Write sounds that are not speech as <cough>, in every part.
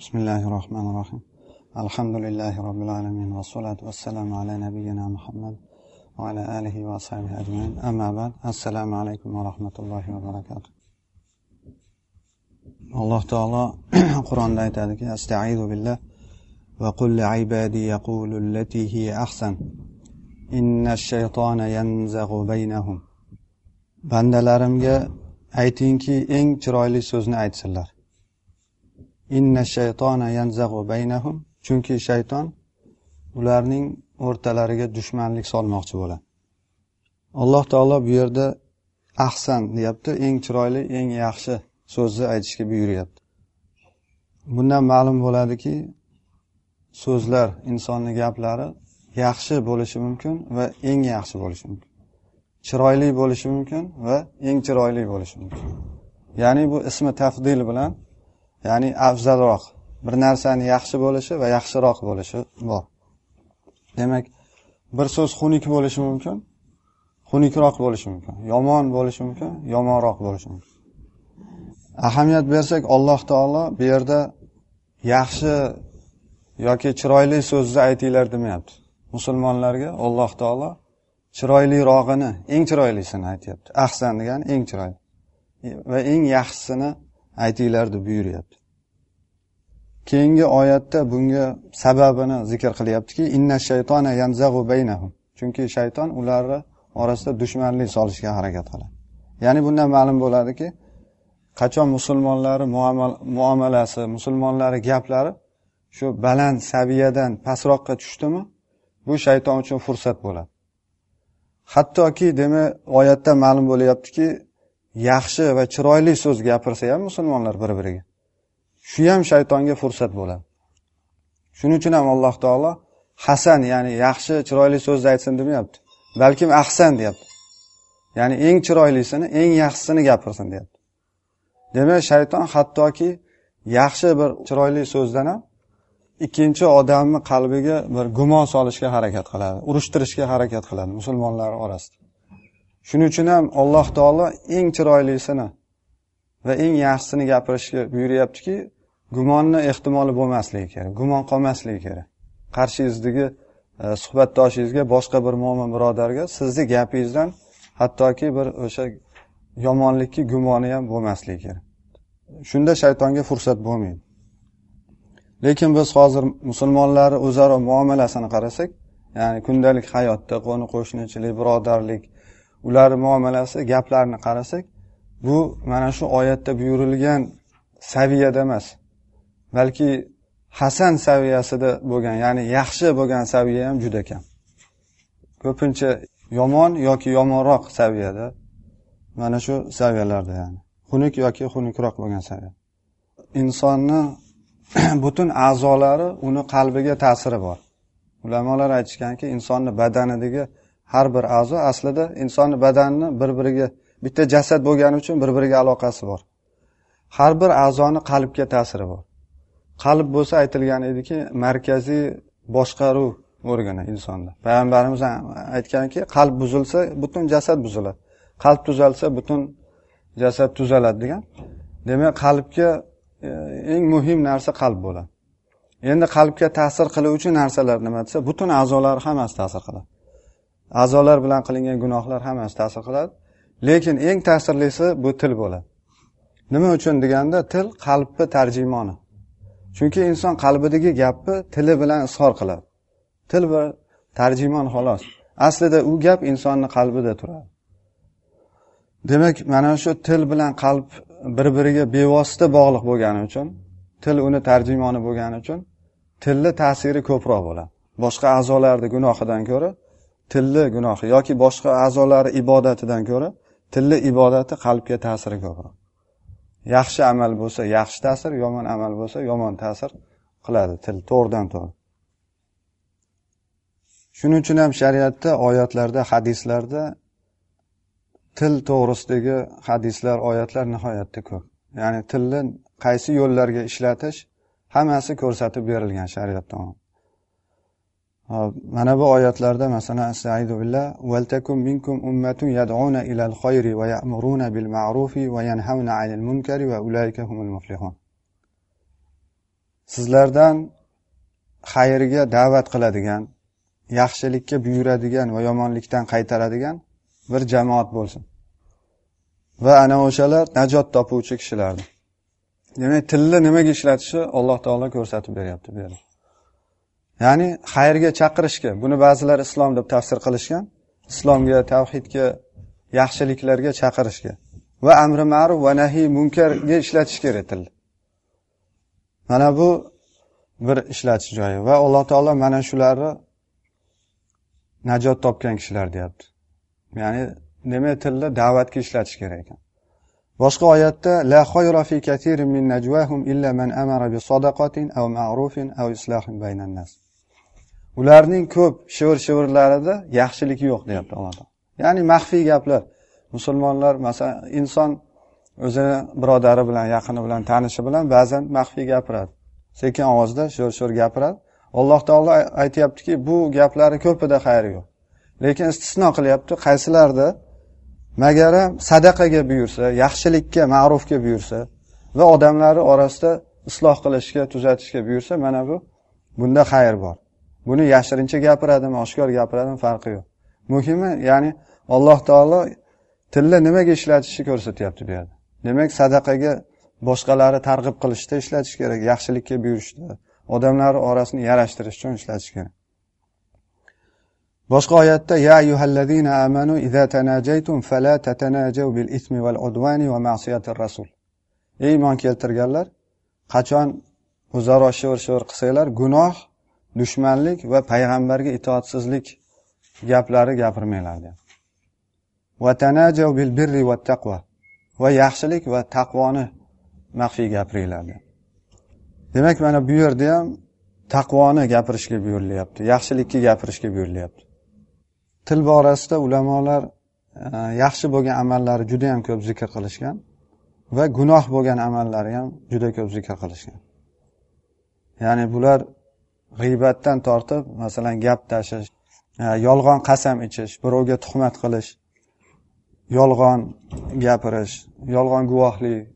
بسم الله الرحمن الرحيم الحمد لله رب العالمين والصلاة والسلام على نبينا محمد وعلى آله وصحبه أجمعين أما بعد السلام عليكم ورحمة الله وبركاته alloh taolo <clears throat> qur'onda aytadiki astaidu billah va qul ibadi yaqulu allati hiya ahsan inna shaytona yanzag'u baynahum bandalarimga aytingki eng chiroyli so'zni aytsinlar Inna shaytona yanzag'u baynahum. Chunki shayton ularning o'rtalariga dushmanlik solmoqchi bo'ladi. Alloh taolo bu yerda ahsan deyapti. Eng chiroyli eng yaxshi so'zni aytishga buyuryapti. Bundan ma'lum bo'ladiki so'zlar insonni gaplari yaxshi bo'lishi mumkin va eng yaxshi bo'lishi mumkin. Chiroyli bo'lishi mumkin va eng chiroyli bo'lishi mumkin. Ya'ni bu ismi tafdil bilan ya'ni afzalroq. Bir narsani yaxshi bo'lishi va yaxshiroq bo'lishi bor. Demak bir so'z xunuk bo'lishi mumkin xunukroq bo'lishi mumkin. Yomon bo'lishi mumkin yomonroq bo'lishi mumkin. Ahamiyat bersak alloh taolo bu yerda yaxshi yoki chiroyli so'zni aytinglar demayapti. Musulmonlarga alloh taolo chiroylirog'ini eng chiroylisini aytyapti. Ahsan degani eng chiroyli va eng yaxshisini aytinglar deb buyuryapti. Keyingi oyatda bunga sababini zikr qilyaptiki inna shaytona yanzag'u baynahum. Chunki shayton ularni orasida dushmanlik solishga harakat qiladi. Ya'ni bundan ma'lum bo'ladiki qachon musulmonlari muomalasi musulmonlari gaplari shu baland saviyadan pastroqqa tushdimi? Bu shayton uchun fursat bo'ladi. Hattoki demak oyatda ma'lum bo'lyaptiki yaxshi va chiroyli so'z gapirsa ham musulmonlar bir biriga shu ham shaytonga fursat bo'ladi. Shuning uchun ham alloh taolo hasan ya'ni yaxshi chiroyli so'zni aytsin demayapti balkim ahsan deyapti. Ya'ni eng chiroylisini eng yaxshisini gapirsin deyapti. Demak shayton hattoki yaxshi bir chiroyli so'zdan ham ikkinchi odamni qalbiga bir gumon solishga harakat qiladi urushtirishga harakat qiladi musulmonlar orasida. Shuning uchun ham alloh taolo eng chiroylisini va eng yaxshisini gapirishga buyuryaptiki gumonni ehtimoli bo'lmasligi kerak gumon qolmasligi kerak. Qarshingizdagi e, suhbatdoshingizga boshqa bir mo'min birodarga sizni gapingizdan hattoki bir o'sha yomonlikki gumoni ham bo'lmasligi kerak. Shunda shaytonga fursat bo'lmaydi. Lekin biz hozir musulmonlar o'zaro muomalasini qarasak ya'ni kundalik hayotda qo'ni qo'shnichilik birodarlik ularni muomalasi gaplarini qarasak bu mana shu oyatda buyurilgan saviyada emas balki hasan saviyasida bo'lgan ya'ni yaxshi bo'lgan saviya ham juda kam. Ko'pincha yomon yoki yomonroq saviyada mana shu saviyalarda ya'ni xunuk yoki xunukroq bo'lgan saviya. Insonni <clears throat> butun a'zolari uni qalbiga ta'siri bor. Ulamolar aytishganki insonni badanidagi har bir a'zo aslida insonni badanini bir biriga bitta jasad bo'lgani uchun bir biriga aloqasi bor. Har bir a'zoni qalbga ta'siri bor. Qalb bo'lsa aytilgan ediki markaziy boshqaruv organi insonda. Payg'ambarimiz aytganki qalb buzilsa butun jasad buziladi. Qalb tuzalsa butun jasad tuzaladi degan. Demak qalbga e, eng muhim narsa qalb bo'ladi. Endi qalbga ta'sir qiluvchi narsalar nima desa butun a'zolar hammasi ta'sir qiladi. A'zolar bilan qilingan gunohlar hammasi ta'sir qiladi. Lekin eng ta'sirlisi bu til bo'ladi. Nima uchun deganda til qalbni tarjimoni. Chunki inson qalbidagi gapni tili bilan izhor qiladi. Til bir tarjimon xolos. Aslida u gap insonni qalbida turadi. Demak mana shu til bilan qalb bir biriga bevosita bog'liq bo'lgani uchun til uni tarjimoni bo'lgani uchun tilni ta'siri ko'proq bo'ladi. Boshqa a'zolarni gunohidan ko'ra tilni gunohi yoki boshqa a'zolari ibodatidan ko'ra tilni ibodati qalbga ta'siri ko'proq. Yaxshi amal bo'lsa yaxshi ta'sir yomon amal bo'lsa yomon ta'sir qiladi til to'g'ridan to'g'ri. Shuning uchun ham shariatda oyatlarda hadislarda til to'g'risidagi hadislar oyatlar nihoyatda ko'p. Ya'ni tilni qaysi yo'llarga ishlatish hammasi ko'rsatib berilgan shariat tomon mana bu oyatlarda masalan astaidu billah valtakum minkum ummatun yad'una ilal khayri va ya'muruna bil ma'rufi va yanhauna 'anil munkari va ulayka humul muflihun. Sizlardan xayrga da'vat qiladigan yaxshilikka buyuradigan va yomonlikdan qaytaradigan bir jamoat bo'lsin. Va ana o'shalar najot topuvchi kishilardir. Demak tilni nimaga ishlatishi alloh taolo ko'rsatib beryapti bu yerda. Ya'ni xayrga chaqirishga buni ba'zilar islom deb tafsir qilishgan islomga tavhidga yaxshiliklarga chaqirishga. Va amri ma'ruf va nahiy munkarga ishlatish kerak tilni mana bu bir ishlatish joyi. Va alloh taolo mana shularni najot topgan kishilar deyapti. Ya'ni demak tilni da'vatga ishlatish kerak ekan. Boshqa oyatda la xoyra fi katirin min najwahum illa man amara bi sadaqatin aw ma'rufin aw islahin baynan nas. Ularning ko'p shivir shivirlarida yaxshilik yo'q deyapti alloh taolo. Ya'ni maxfiy gaplar. Musulmonlar masalan inson o'zini birodari bilan yaqini bilan tanishi bilan ba'zan maxfiy gapiradi. Sekin ovozda sho'r sho'r gapiradi. Alloh taolo aytyaptiki bu gaplari ko'pida xayri yo'q. Lekin istisno qilyapti qaysilarda? Magaram sadaqaga buyursa yaxshilikka ma'rufga buyursa va odamlarni orasida isloh qilishga tuzatishga buyursa mana bu bunda xayr bor. Buni yashirincha gapiradimi oshkor gapiradimi farqi yo'q. Muhimi ya'ni alloh taolo tilni nimaga ishlatishni ko'rsatyapti bu yerda. Demak sadaqaga boshqalari targ'ib qilishda ishlatish kerak yaxshilikka buyurishda odamlar orasini yarashtirish uchun ishlatish kerak. Boshqa oyatda ya ayyuhallazina amanu idza tanajaytum fala tatanajaw bil ismi val udwani va ma'siyatir rasul. Ey iymon keltirganlar qachon o'zaro shivir shivir qilsanglar gunoh dushmanlik va payg'ambarga itoatsizlik gaplari gapirmanglar deyapti bil birri va taqvo va yaxshilik va taqvoni maxfiy gapiringlar demak mana bu yerda ham taqvoni gapirishga buyurilyapti yaxshilikka gapirishga buyurilyapti. Til borasida ulamolar e, yaxshi bo'lgan amallari juda yam ko'p zikr qilishgan va gunoh bo'lgan amallari ham juda ko'p zikr qilishgan. Ya'ni bular g'iybatdan tortib masalan gap tashish e, yolg'on qasam ichish birovga tuhmat qilish yolg'on gapirish yolg'on guvohlik e,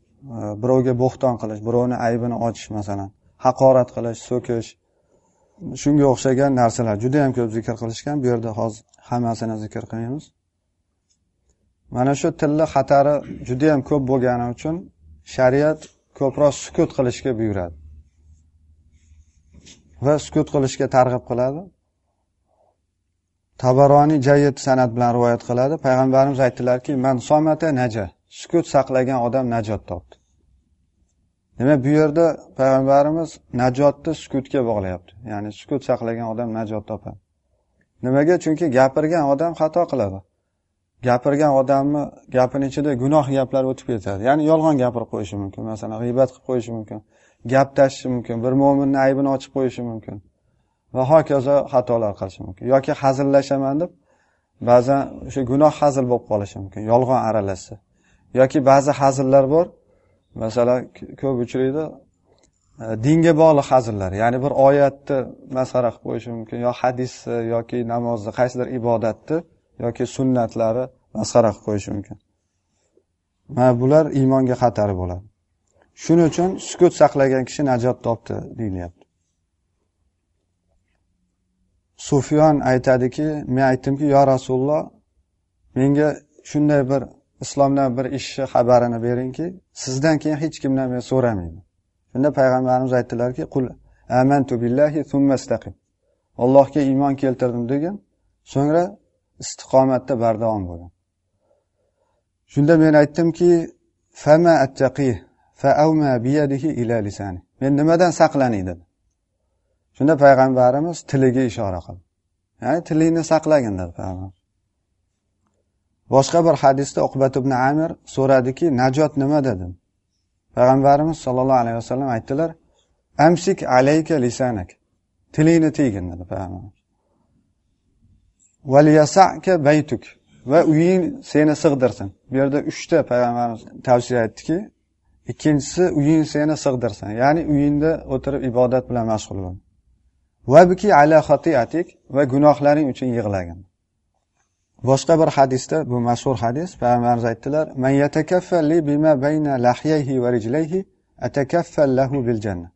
birovga bo'xton qilish birovni aybini ochish masalan haqorat qilish so'kish shunga o'xshagan narsalar. Juda yam ko'p zikr qilishgan bu yerda hozir hammasini zikr qilmaymiz mana shu tilni xatari juda yam ko'p bo'lgani uchun shariat ko'proq sukut qilishga buyuradi. Va sukut qilishga targ'ib qiladi. Tabaroniy jayid san'at bilan rivoyat qiladi. Payg'ambarimiz aytdilarki man somata naja. Sukut saqlagan odam najot topdi. Demak bu yerda payg'ambarimiz najotni sukutga bog'layapti. Ya'ni sukut saqlagan odam najot topadi. Nimaga? Chunki gapirgan odam xato qiladi. Gapirgan odamni gapini ichida gunoh gaplar o'tib ketadi. Ya'ni yolg'on gapirib qo'yishi mumkin. Masalan g'iybat qilib qo'yishi mumkin. Gap tashishi mumkin bir mo'minni aybini ochib qo'yishi mumkin va hokazo xatolar qilishi mumkin. Yoki hazillashaman deb ba'zan o'sha gunoh hazil bo'lib qolishi mumkin yolg'on aralashsa. Yoki ba'zi hazillar bor masalan ko'p uchraydi e, dinga bog'liq hazillar. Ya'ni bir oyatni masxara qilib qo'yishi mumkin yo hadisni yoki namozni qaysidir ibodatni yoki sunnatlari masxara qilib qo'yishi mumkin. Mana bular iymonga xatari bo'ladi. Shuning uchun sukut saqlagan kishi najot topdi deyilyapti. Sufyon aytadiki men aytdimki yo rasululloh menga shunday bir islomdan bir ishni xabarini beringki sizdan keyin hech kimdan men so'ramayman. Shunda payg'ambarimiz aytdilarki qul amantu billahi istaqim. Allohga iymon keltirdim degan so'ngra istiqomatda bardavom bo'lgan shunda men aytdimki fama attaqih biyadihi ila lisani men nimadan saqlaning dedi. Shunda payg'ambarimiz tiliga ishora qildi. Ya'ni tilingni saqlagin dedi payg'ambar. Boshqa bir hadisda uqbat ibn amir so'radiki najot nima dedi? Payg'ambarimiz sollallohu alayhi vasallam aytdilar amsik alayka lisanak. Tilingni tiygin dedi payg'ambar. Baytuk. Va uying seni sig'dirsin. Bu yerda uchta payg'ambarimiz tavsiya aytdiki ikkinchisi uying seni sig'dirsin. Ya'ni uyingda o'tirib ibodat bilan mashg'ul bo'l. Vabiki ala xotiatik va gunohlaring uchun yig'lagin. Boshqa bir hadisda bu mashhur hadis payg'ambarimiz aytdilar man yatakaffalli bima bayna lahyayhi va rijlayhi atakaffal lahu bil janna.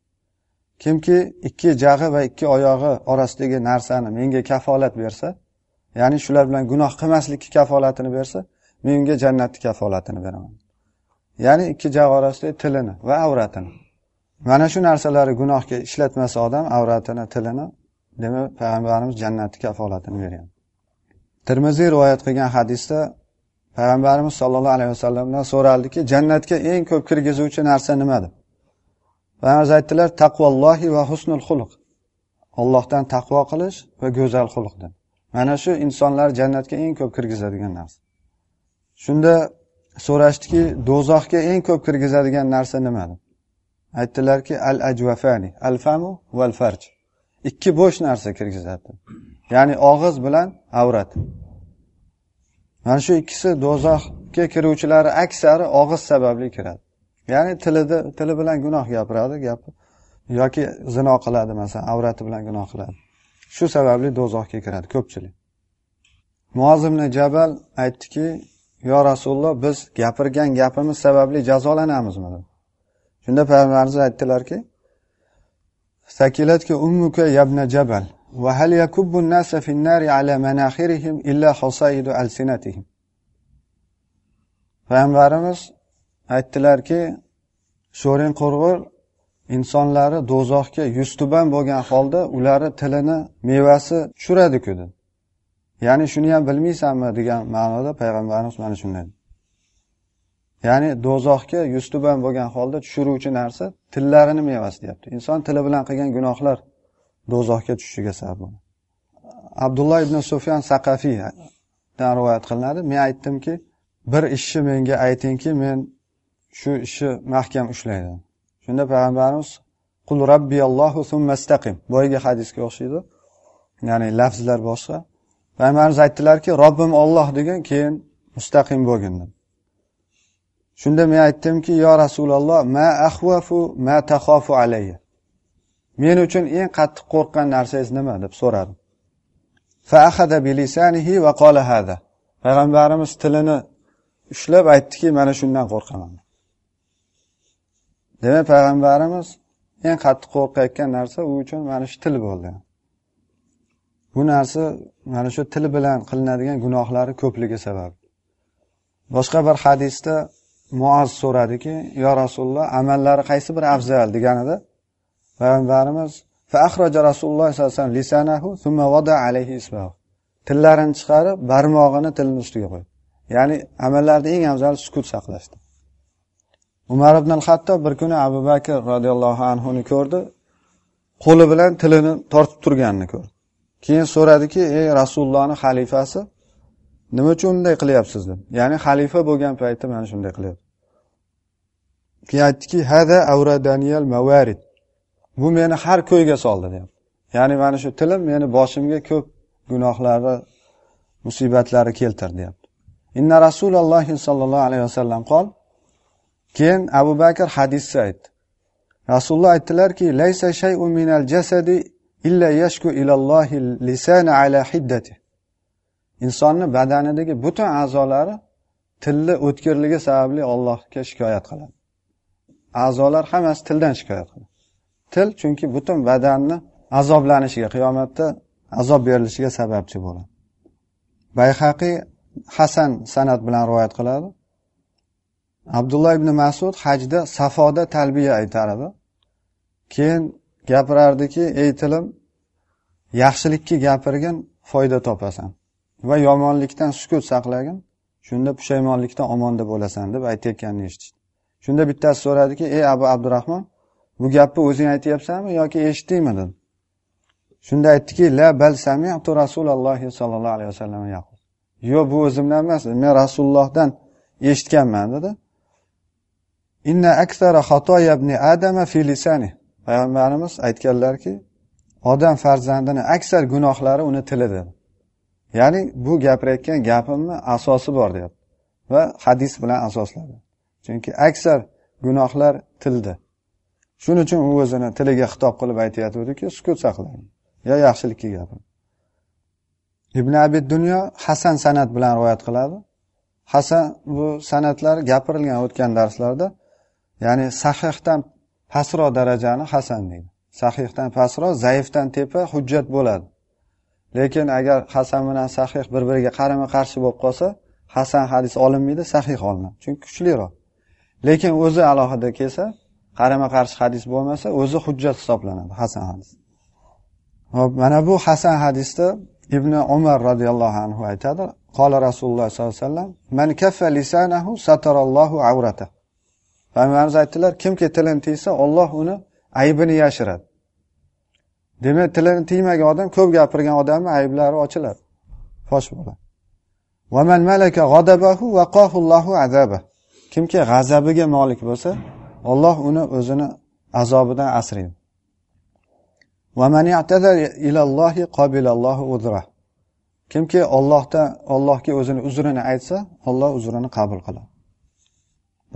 Kimki ikki jag'i va ikki oyog'i orasidagi narsani menga kafolat bersa ya'ni shular bilan gunoh qilmaslikka kafolatini bersa men unga jannatni kafolatini beraman. Ya'ni ikki jag' orasidagi tilini va avratini. Mana shu narsalari gunohga ishlatmasa odam avratini tilini demak payg'ambarimiz jannatni kafolatini bergan. Termiziy rivoyat qilgan hadisda payg'ambarimiz sollallohu alayhi vasallamdan so'raldiki jannatga eng ko'p kirgizuvchi narsa nima deb payg'ambarimiz aytdilar taqvollohi va husnul xuluq ollohdan taqvo qilish va go'zal xulq deb mana shu insonlar jannatga eng ko'p kirgizadigan narsa. Shunda so'rashdiki do'zaxga eng ko'p kirgizadigan narsa nima deb aytdilarki al ajvafani al famu val farj ikki bo'sh narsa kirgizadi. Ya'ni og'iz bilan avrat. Mana shu ikkisi do'zaxga kiruvchilari aksari og'iz sababli kiradi. Ya'ni tilida tili bilan gunoh gapiradi gapi yoki zino qiladi masalan avrati bilan gunoh qiladi. Shu sababli do'zaxga kiradi ko'pchilik. Muozimni jabal aytdiki yo rasululloh biz gapirgan gapimiz sababli jazolanamizmi? shunda payg'ambarimiz aytdilarki sakilatki ummuka yabna jabal va hal yakubbu nasa fi nari ala manakhirihim illa hasaidu alsinatihim? Payg'ambarimiz aytdilarki sho'ring qurg'ur insonlari do'zaxga yuztuban bo'lgan holda ularni tilini mevasi tushiradiku dedi. Ya'ni shuni ham bilmaysanmi degan ma'noda payg'ambarimiz mana shunday ya'ni do'zaxga yuztuban bo'lgan holda tushiruvchi narsa tillarini mevasi deyapti. Inson tili bilan qilgan gunohlar do'zaxga tushishiga sabab bo'ladi. Abdulloh ibn sufyan saqafiydan rivoyat qilinadi. Men aytdimki bir ishni menga aytingki men shu ishni mahkam ushlaydi shunda payg'ambarimiz qul robbiyallohu summastaqim boyagi hadisga o'xshaydi. Ya'ni lafzlar boshqa. Payg'ambarimiz aytdilarki robbim olloh degan keyin mustaqim bo'lgin shunda men aytdimki yo rasululloh ma ahvafu ma tahofu alayya. Men uchun eng qattiq qo'rqqan narsangiz nima? deb so'radim payg'ambarimiz tilini ushlab aytdiki mana shundan qo'rqaman. Demak payg'ambarimiz eng qattiq qo'rqayotgan narsa u uchun mana shu til bo'ldi. Bu narsa mana shu til bilan qilinadigan gunohlari ko'pligi sabab. Boshqa bir hadisda muoz so'radiki yo rasululloh amallari qaysi biri afzal? deganida payg'ambarimiz rasululloh sallallohu alayhi vasallam tillarini chiqarib barmog'ini tilni ustiga qo'ydi. Ya'ni amallarda eng afzali sukut saqlashdi. Umar ibn al hattob bir kuni abu bakr roziyallohu anhuni ko'rdi qo'li bilan tilini tortib turganini ko'rdi. Keyin so'radiki ey rasulullohni xalifasi nima uchun unday qilyapsiz? deb. Ya'ni xalifa bo'lgan paytda mana shunday qilyapti. Keyin aytdiki hada avradaniyal mavarid bu meni har ko'yga soldi deyapti. Ya'ni mana shu tilim meni boshimga ko'p gunohlarni musibatlari keltirdi deyapti. Inna rasululloh sollallohu alayhi vasallam qol. Keyin abu bakr hadisni aytdi. Rasululloh aytdilarki laysa shay'un minal jasadi illa yashku ilallohi lisana ala hiddati. Insonni badanidagi butun a'zolari tilni o'tkirligi sababli allohga shikoyat qiladi. A'zolar hammasi tildan shikoyat qiladi. Til chunki butun badanni azoblanishiga qiyomatda azob berilishiga sababchi bo'ladi. Bayhaqiy hasan san'at bilan rivoyat qiladi. Abdulloh ibn masud hajda safoda talbiya aytar edi keyin gapirardiki ey tilim yaxshilikka gapirgin foyda topasan. Va yomonlikdan sukut saqlagin shunda pushaymonlikdan omonda bo'lasan deb aytayotganini eshitishdi. Shunda bittasi so'radiki ey abu abdurahmon bu gapni o'zing aytyapsanmi yoki eshitdingmi? Dedi shunda aytdiki la bal samitu rasululloh sollallohu alayhi vasallam yo'q bu o'zimdan emas men rasulullohdan eshitganman dedi. Inna aksara xatoya ibn adama fi lisani. Payg'ambarimiz aytganlarki odam farzandini aksar gunohlari uni tilida ya'ni bu gapirayotgan gapimni asosi bor deyapti. Va hadis bilan asosladi. Chunki aksar gunohlar tilda shuning uchun u o'zini tiliga xitob qilib aytayotgandiki sukut saqlang. Yo yaxshilikka gapir. Ibn abid dunyo hasan san'at bilan rivoyat qiladi. Hasan bu san'atlar gapirilgan o'tgan darslarda ya'ni sahihdan pastroq darajani hasan deydi. Sahihdan pastroq zaifdan tepa hujjat bo'ladi. Lekin agar hasan bilan sahih bir biriga qarama qarshi bo'lib qolsa hasan hadis olinmaydi sahih olinadi. Chunki kuchliroq. Lekin o'zi alohida kelsa qarama qarshi hadis bo'lmasa o'zi hujjat hisoblanadi hasan hadis. Hop mana bu hasan hadisda ibn umar roziyallohu anhu aytadi. Qola rasululloh sollallohu alayhi vasallam man kaffa lisanahu satarallohu avratahu payg'ambarimiz aytdilar kimki tilini tiysa olloh uni aybini yashiradi. Demak tilini tiymagan odam ko'p gapirgan odamni ayblari ochiladi. Fosh bo'ladi. Kimki g'azabiga molik bo'lsa olloh uni o'zini azobidan asraydi. Kimki ollohdan ollohga o'zini uzrini aytsa olloh uzrini qabul qiladi.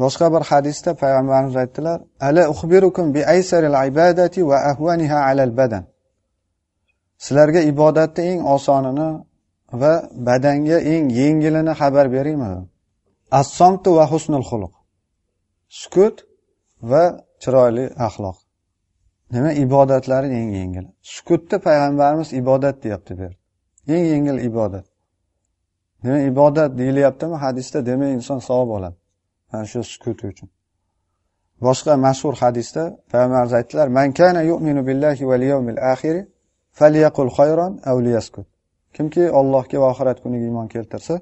Boshqa bir hadisda payg'ambarimiz aytdilar ala uxbirukum bi aysaril ibadati va ahvaniha alal badan. Sizlarga ibodatni eng osonini va badanga eng yengilini xabar beraymi assomtu va husnul xuluq. Sukut va chiroyli axloq. Nima? Ibodatlari eng yengil sukutni payg'ambarimiz ibodat deyapti bu eng yengil ibodat. Demak ibodat deyilyaptimi? Hadisda demak inson savob oladi. Mana shu sukuti uchun. Boshqa mashhur hadisda payg'ambarimiz aytdilar man kana yu'minu billahi val yawmil akhir falyaqul khayran aw liyaskut. Kimki Allohga va oxirat kuniga iymon keltirsa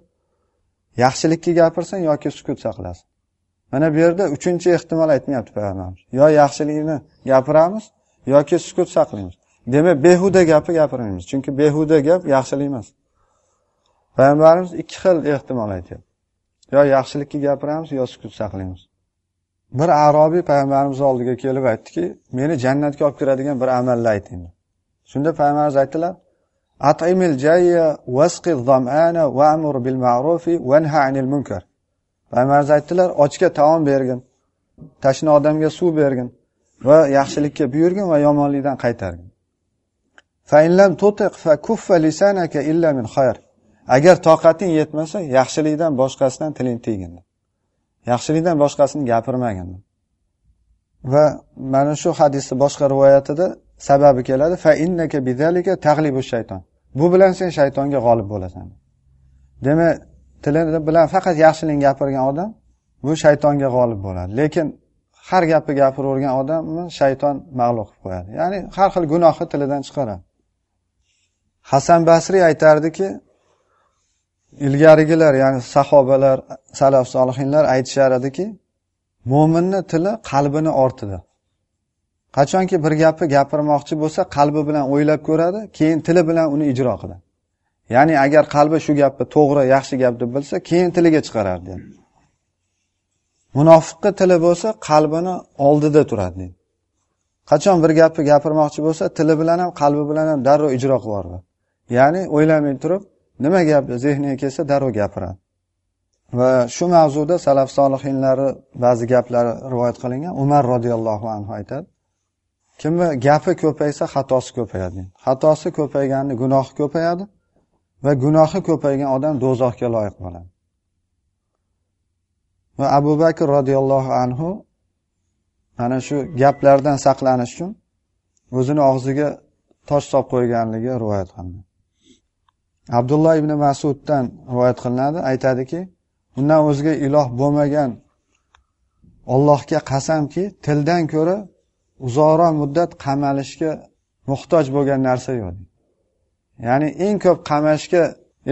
yaxshilikka gapirsin yoki sukut saqlasin. Mana bu yerda uchinchi ehtimol aytmayapti payg'ambarimiz. Yo yaxshilikni gapiramiz yoki sukut saqlaymiz. Demak behuda gapni gapirmaymiz chunki behuda gap yaxshilik emas. Payg'ambarimiz ikki xil ehtimol aytyapti. Yo yaxshilikka gapiramiz yo sukut saqlaymiz. Bir arobiy payg'ambarimiz oldiga kelib aytdiki meni jannatga olib kiradigan bir amalni ayting. Shunda payg'ambarimiz aytdilar atimil jayya vasqi zamana va'mur bil ma'rufi vanha anil munkar. Payg'ambarimiz aytdilar ochga taom bergin tashna odamga suv bergin va yaxshilikka buyurgin va yomonlikdan qaytargin. Agar toqating yetmasa yaxshilikdan boshqasidan tiling tegin yaxshilikdan boshqasini gapirmagin va mana shu hadisni boshqa rivoyatida sababi keladi. Fa innaka bidalika taglibu shayton. Bu bilan sen shaytonga g'olib bo'lasan. Demak tili bilan faqat yaxshilikni gapirgan odam bu shaytonga g'olib bo'ladi. Lekin har gapni gapiravergan odamni shayton mag'lub qilib qo'yadi. Ya'ni har xil gunohni tilidan chiqaradi. Hasan basriy aytardiki ilgarigilar ya'ni sahobalar salaf solihinlar aytishar ediki mo'minni tili qalbini ortida qachonki bir gapni gapirmoqchi bo'lsa qalbi bilan o'ylab ko'radi keyin tili bilan uni ijro qiladi. Ya'ni agar qalbi shu gapni to'g'ri yaxshi gap deb bilsa keyin tiliga chiqaradi dedi munofiqni tili bo'lsa qalbini oldida turadi deydi. Qachon bir gapni gapirmoqchi bo'lsa tili bilan ham qalbi bilan ham darrov ijro qilib yuboradi ya'ni o'ylamay turib nima gap zehniga kelsa darrov gapiradi. Va shu mavzuda salaf solihinlari ba'zi gaplari rivoyat qilingan. Umar roziyallohu anhu aytadi kimni gapi ko'paysa xatosi ko'payadi. Xatosi ko'payganda gunohi ko'payadi va gunohi ko'paygan odam do'zaxga loyiq bo'ladi. Va abu bakr roziyallohu anhu mana shu gaplardan saqlanish uchun o'zini og'ziga tosh solib qo'yganligi rivoyat qilingan abdulloh ibn masuddan rivoyat qilinadi. Aytadiki undan o'zga iloh bo'lmagan ollohga qasamki tildan ko'ra uzoqroq muddat qamalishga muhtoj bo'lgan narsa yo'q. Ya'ni eng ko'p qamashga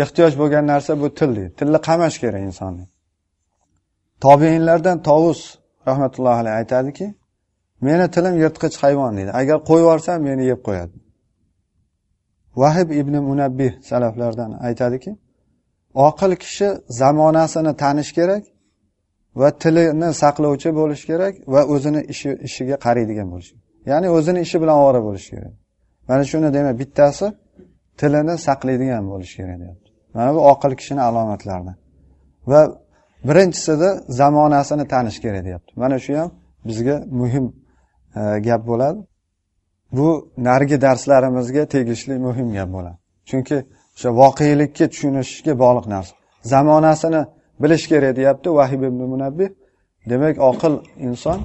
ehtiyoj bo'lgan narsa bu til deydi. Tilni qamash kerak insonni. Tobeinlardan tovus rahmatullohi alayhi aytadiki meni tilim yirtqich hayvon deydi. Agar qo'yib yuborsam meni yeb qo'yadi. Vahib ibn munabbih salaflardan aytadiki oqil kishi zamonasini tanish kerak va tilini saqlovchi bo'lishi kerak va o'zini ishi ishiga qaraydigan bo'lishi ya'ni o'zini ishi bilan ovora bo'lishi kerak. Mana shuni demak bittasi tilini saqlaydigan bo'lishi kerak deyapti. Mana bu oqil kishini alomatlaridan va birinchisida zamonasini tanish kerak deyapti. Mana shu ham bizga muhim e, gap bo'ladi. Bu narigi darslarimizga tegishli muhim gap bo'ladi. Chunki o'sha voqelikka tushunishga bog'liq narsa. Zamonasini bilish kerak deyapti vahib ibn munabbih. Demak oqil inson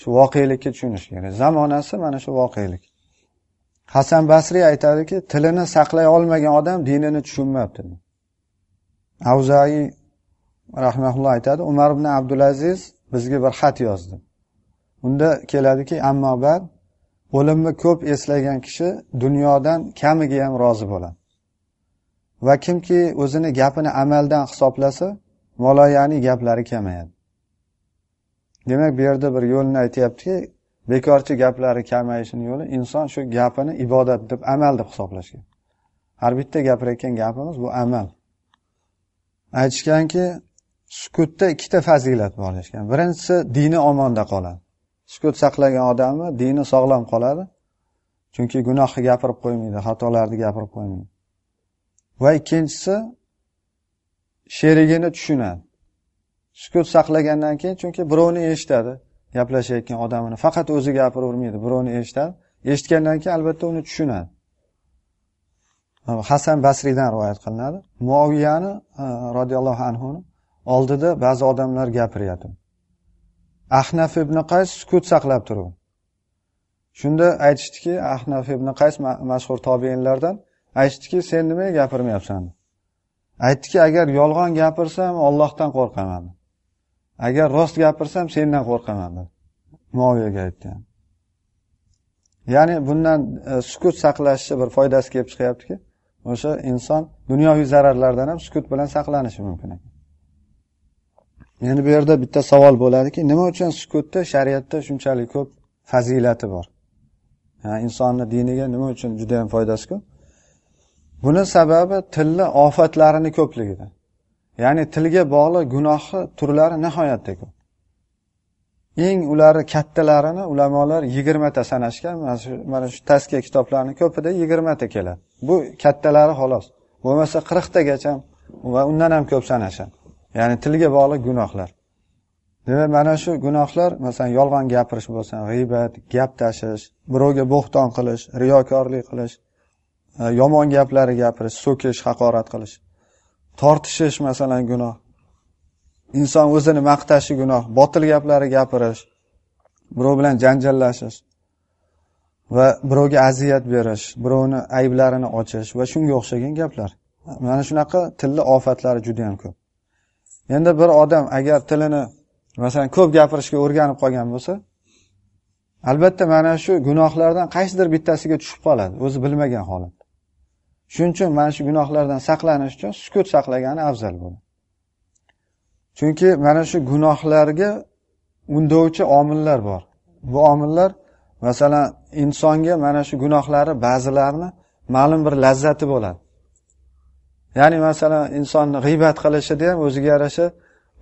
shu voqelikka tushunish kerak. Zamonasi mana shu voqelik. Hasan basriy aytadiki tilini saqlay olmagan odam dinini tushunmayapti avzai rahmaulloh aytadi umar ibn abdulaziz bizga bir xat yozdi. Unda keladiki ammo bad o'limni ko'p eslagan kishi dunyodan kamiga ham rozi bo'ladi. Va kimki o'zini gapini amaldan hisoblasa moloyani gaplari kamayadi. Demak bu yerda bir yo'lni aytyaptiki bekorchi gaplari kamayishini yo'li inson shu gapini ibodat deb amal deb hisoblashgan har bitta gapirayotgan gapimiz bu amal. Aytishganki sukutda ikkita fazilat bor deyishgan. Birinchisi dini omonda qoladi. Sukut saqlagan odamni dini sog'lom qoladi. Chunki gunohni gapirib qo'ymaydi xatolarni gapirib qo'ymaydi. Va ikkinchisi sherigini tushunadi. Sukut saqlagandan keyin chunki birovni eshitadi gaplashayotgan odamini. Faqat o'zi gapiravermaydi birovni eshitadi. Eshitgandan keyin albatta uni tushunadi. Hasan basriydan rivoyat qilinadi. Muoviyani eh, roziyallohu anhuni oldida ba'zi odamlar gapiryapti. Ahnaf ibn qays sukut saqlab turib shunda aytishdiki ahnaf ibn qays mashhur tobeinlardan aytishdiki sen nimaga gapirmayapsan? Aytdiki agar yolg'on gapirsam ollohdan qo'rqaman. Agar rost gapirsam sendan qo'rqaman. Dedi muoviyaga aytgan ya'ni bundan e, sukut saqlashni bir foydasi kelib chiqyaptiki o'sha inson dunyoviy zararlardan ham sukut bilan saqlanishi mumkin ekan. Endi bu yerda bitta savol bo'ladiki nima uchun sukutni shariatda shunchalik ko'p fazilati bor? Insonni diniga nima uchun juda yam foydasi ko'p? Buni sababi tilni ofatlarini ko'pligida ya'ni tilga bog'liq gunohi turlari nihoyatda ko'p. Eng ulari kattalarini ulamolar yigirmata sanashgan mana shu taskiya kitoblarni ko'pida yigirmata keladi. Bu kattalari xolos. Bo'lmasa qirqtagacha va undan ham ko'p sanashadi. Ya'ni tilga bog'liq gunohlar. Demak mana shu gunohlar masalan yolg'on gapirish bo'lsin g'iybat gap tashish birovga bo'xton qilish riyokorlik qilish e, yomon gaplarni gapirish so'kish haqorat qilish. Tortishish masalan gunoh. Inson o'zini maqtashi gunoh botil gaplari gapirish birov bilan janjallashish va birovga aziyat berish birovni ayblarini ochish va shunga o'xshagan gaplar. Mana shunaqa tilni ofatlari juda yam ko'p. Endi bir odam agar tilini masalan ko'p gapirishga o'rganib qolgan bo'lsa albatta mana shu gunohlardan qaysidir bittasiga tushib qoladi o'zi bilmagan holatda shuning uchun mana shu gunohlardan saqlanish uchun sukut saqlagani afzal bo'ladi. Chunki mana shu gunohlarga undovchi omillar bor. Bu omillar masalan insonga mana shu gunohlari ba'zilarini ma'lum bir lazzati bo'ladi. Ya'ni masalan insonni g'iybat qilishida ham o'ziga yarasha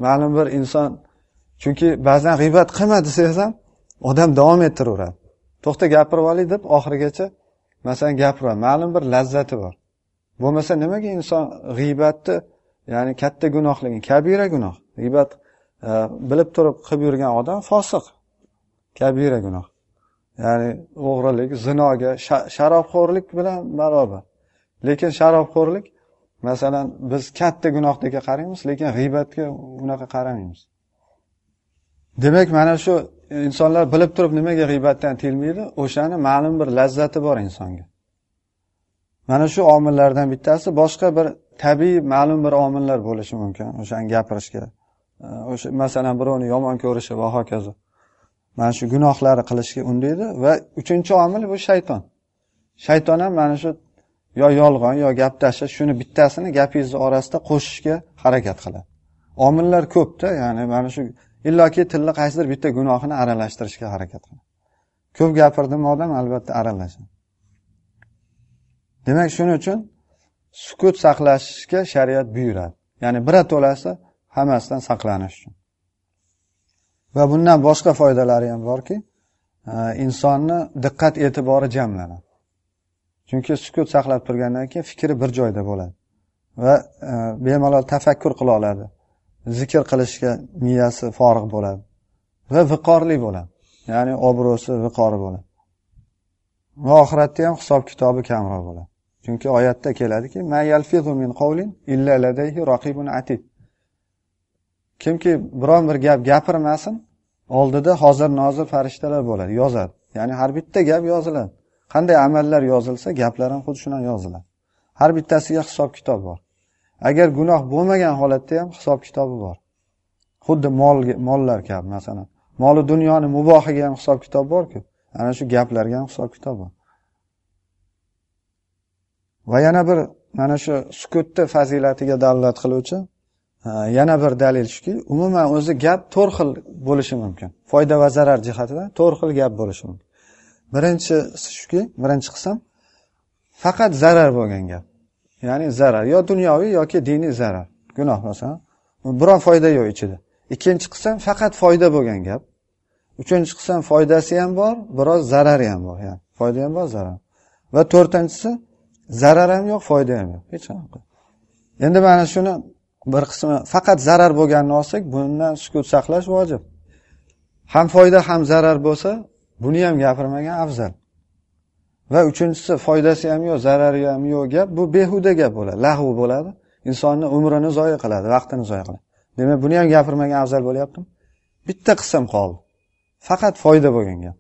ma'lum bir inson. Chunki ba'zan g'iybat qilma desangiz ham odam davom ettiraveradi. To'xta gapirib olay deb oxirigacha masalan gapiradi. Ma'lum bir lazzati bor. Bo'lmasa nimaga inson g'iybatni ya'ni katta gunohligini kabira gunoh g'iybat e, bilib turib qilib yurgan odam fosiq kabira gunoh. Ya'ni o'g'rilik zinoga sharobxo'rlik bilan barobar. Lekin sharobxo'rlik masalan biz katta gunohdagi qaraymiz lekin g'iybatga unaqa qaramaymiz. Demak mana shu insonlar bilib turib nimaga g'iybatdan tiyilmaydi o'shani ma'lum bir lazzati bor insonga. Mana shu omillardan bittasi boshqa bir tabiiy ma'lum bir omillar bo'lishi mumkin o'shani gapirishga. O'sha masalan birovni yomon ko'rishi va hokazo. Mana shu gunohlari qilishga undaydi va uchinchi omil bu shayton. Shayton ham mana shu yo yolg'on yo gap tashlash shuni bittasini gapingizni orasida qo'shishga harakat qiladi. Omillar ko'pda ya'ni mana shu illoki tilni qaysidir bitta gunohini aralashtirishga harakat qiladi. Ko'p gapirdimi odam albatta aralashadi. Demak shuning uchun sukut saqlashga shariat buyuradi. Ya'ni birato'lasi hammasidan saqlanish uchun. Va bundan boshqa foydalari ham borki e, insonni diqqat e'tibori jamlanadi. Chunki sukut saqlab turgandan keyin fikri bir joyda bo'ladi. Va e, bemalol tafakkur qila oladi. Zikr qilishga miyasi forig' bo'ladi. Va viqorli bo'ladi. Ya'ni obro'si viqori bo'ladi. Va oxiratda ham hisob kitobi kamroq bo'ladi. Chunki oyatda keladiki kimki biron bir gap gapirmasin oldida hozir nozir farishtalar bo'ladi yozadi. Ya'ni har bitta gap yoziladi. Qanday amallar yozilsa gaplar ham xuddi shunaqa yoziladi. Har bittasiga hisob kitob bor. Agar gunoh bo'lmagan holatda ham hisob kitobi bor. Xuddi mol mollar kabi masalan. Moli dunyoni mubohiga ham hisob kitob borku. Ana shu gaplarga ham hisob kitob bor. Va yana bir mana shu sukutni fazilatiga dalolat qiluvchi yana bir dalil shuki umuman o'zi gap to'rt xil bo'lishi mumkin. Foyda va zarar jihatidan to'rt xil gap bo'lishi mumkin. Birinchisi shuki birinchi qism faqat zarar bo'lgan gap. Ya'ni zarar. Yo dunyoviy yoki diniy zarar. Gunoh masalan. Biron foyda yo'q ichida. Ikkinchi qism faqat foyda bo'lgan gap. Uchinchi qism foydasi ham bor biroz zarari ham bor. Ya'ni foyda ham bor zarar va to'rtinchisi zarar ham yo'q foyda ham yo'q. Hech qanaqa. Endi mana shuni bir qismi faqat zarar bo'lganini olsak bundan sukut saqlash vojib. Ham foyda ham zarar bo'lsa buni ham gapirmagan afzal. Va uchinchisi foydasi ham yo'q zarari ham yo'q gap. Bu behuda gap bo'ladi lahu bo'ladi. Insonni umrini zoya qiladi vaqtini zoya qiladi. Demak buni ham gapirmagan afzal bo'lyaptimi? Bitta qism qoldi. Faqat foyda bo'lgan gap.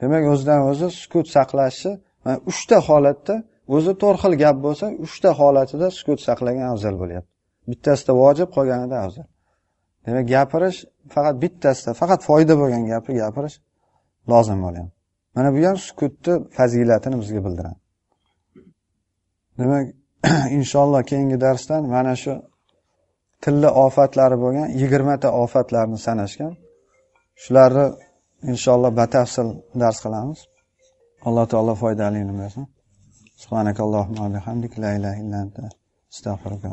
Demak o'zidan o'zi sukut saqlashi mana uchta holatda o'zi to'rt xil gap bo'lsa uchta holatida sukut saqlagan afzal bo'lyapti. Bittasida vojib qolganida afzal. Demak gapirish faqat bittasida faqat foyda bo'lgan gapni gapirish lozim bo'lgan. Mana bu ham sukutni fazilatini bizga bildiradi. Demak <clears throat> inshaalloh keyingi darsdan mana shu tilla ofatlari bo'lgan yigirmata ofatlarni sanashgan. Shularni inshaalloh batafsil dars qilamiz. Alloh taolo foydalini bersin. Subhanakallohumma bihamdik la ilaha illa anta astag'firuka